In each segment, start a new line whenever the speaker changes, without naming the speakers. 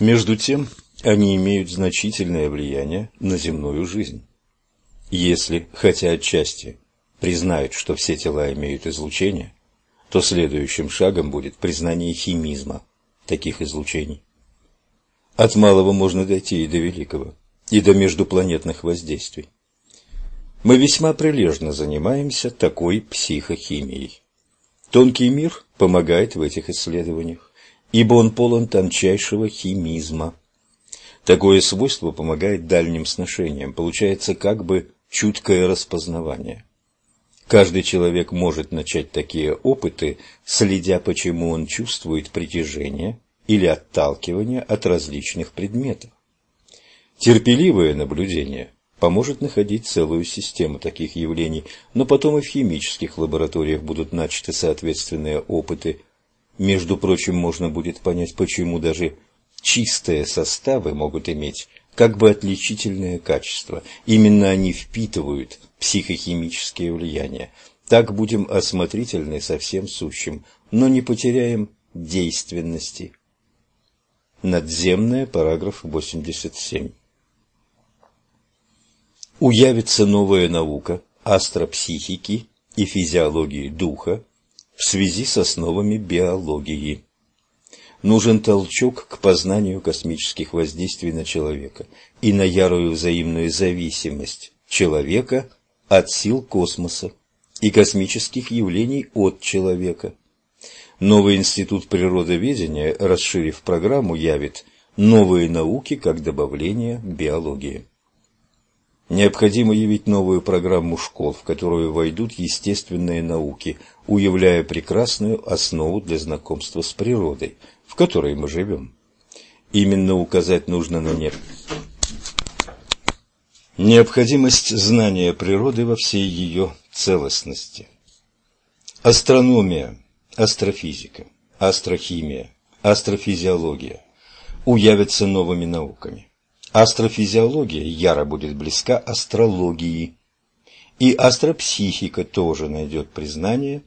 Между тем, они имеют значительное влияние на земную жизнь. Если, хотя отчасти, признают, что все тела имеют излучение, то следующим шагом будет признание химизма таких излучений. От малого можно дойти и до великого, и до междупланетных воздействий. Мы весьма прилежно занимаемся такой психохимией. Тонкий мир помогает в этих исследованиях, ибо он полон тончайшего химизма. Такое свойство помогает дальним сношениям, получается как бы чуткое распознавание. Каждый человек может начать такие опыты, следя, почему он чувствует притяжение или отталкивание от различных предметов. Терпеливое наблюдение поможет находить целую систему таких явлений, но потом и в химических лабораториях будут начаты соответственные опыты. Между прочим, можно будет понять, почему даже чистые составы могут иметь как бы отличительное качество. Именно они впитывают психохимические влияния. Так будем осмотрительны со всем сущим, но не потеряем действенности. Надземная, параграф 87. Уявится новая наука астропсихики и физиологии духа в связи с основами биологии нужен толчок к познанию космических воздействий на человека и на ярую взаимную зависимость человека от сил космоса и космических явлений от человека. Новый институт природоведения, расширив программу, явит новые науки как добавление биологии. Необходимо явить новую программу школ, в которую войдут естественные науки, уявляя прекрасную основу для знакомства с природой, в которой мы живем. Именно указать нужно на не... необходимость знания природы во всей ее целостности. Астрономия, астрофизика, астрохимия, астрофизиология уявятся новыми науками. Астрофизиология яро будет близка астрологии, и астропсихика тоже найдет признание,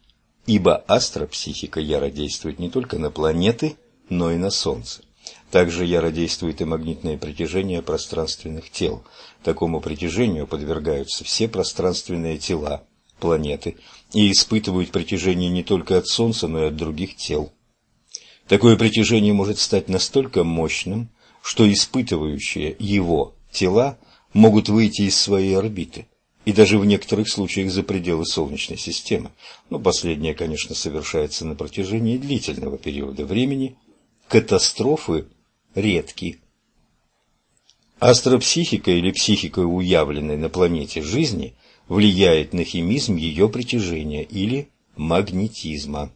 ибо астропсихика яро действует не только на планеты, но и на Солнце. Также яро действует и магнитное притяжение пространственных тел. Такому притяжению подвергаются все пространственные тела планеты и испытывают притяжение не только от Солнца, но и от других тел. Такое притяжение может стать настолько мощным, что испытывающие его тела могут выйти из своей орбиты и даже в некоторых случаях за пределы Солнечной системы. Но последнее, конечно, совершается на протяжении длительного периода времени. Катастрофы редки. Астропсихика или психика уявленной на планете жизни влияет на химизм ее притяжения или магнетизма.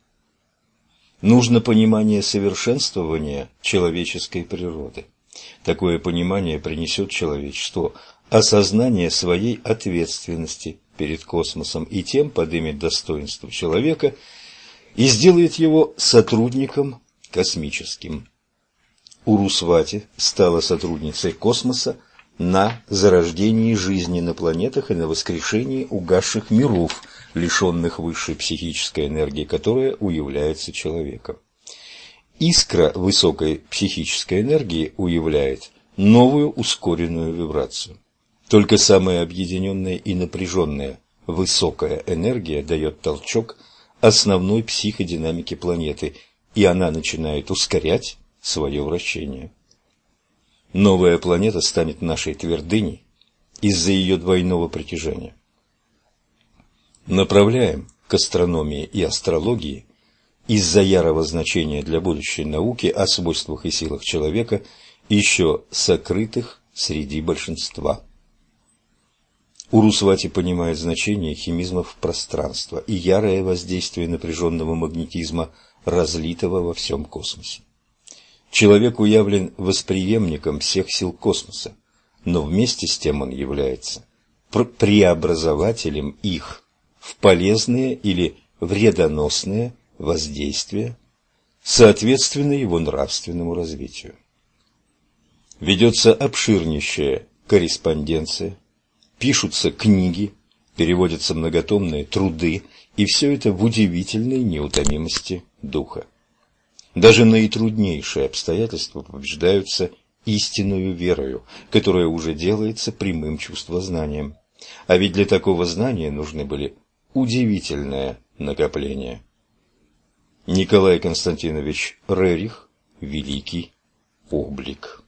Нужно понимание совершенствования человеческой природы. Такое понимание принесет человечеству осознание своей ответственности перед космосом и тем поднимет достоинство человека и сделает его сотрудником космическим. Урусвати стала сотрудницей космоса на зарождении жизни на планетах и на воскрешении угасших миров, лишенных высшей психической энергии, которая уявляется человеком. Искра высокой психической энергии уявляет новую ускоренную вибрацию. Только самая объединенная и напряженная высокая энергия дает толчок основной психодинамике планеты, и она начинает ускорять свое вращение. Новая планета станет нашей твердыней из-за ее двойного притяжения. Направляем к астрономии и астрологии из-за ярого значения для будущей науки о свойствах и силах человека, еще сокрытых среди большинства. Урусвати понимает значение химизмов пространства и ярое воздействие напряженного магнетизма, разлитого во всем космосе. Человек уявлен восприемником всех сил космоса, но вместе с тем он является преобразователем их в полезные или вредоносные воздействия, соответственно его нравственному развитию. Ведется обширнейшая корреспонденция, пишутся книги, переводятся многотомные труды, и все это в удивительной неутомимости духа. Даже наитруднейшие обстоятельства побеждаются истинную верою, которая уже делается прямым чувствознанием. А ведь для такого знания нужны были удивительное накопление. Николай Константинович Рерих «Великий облик»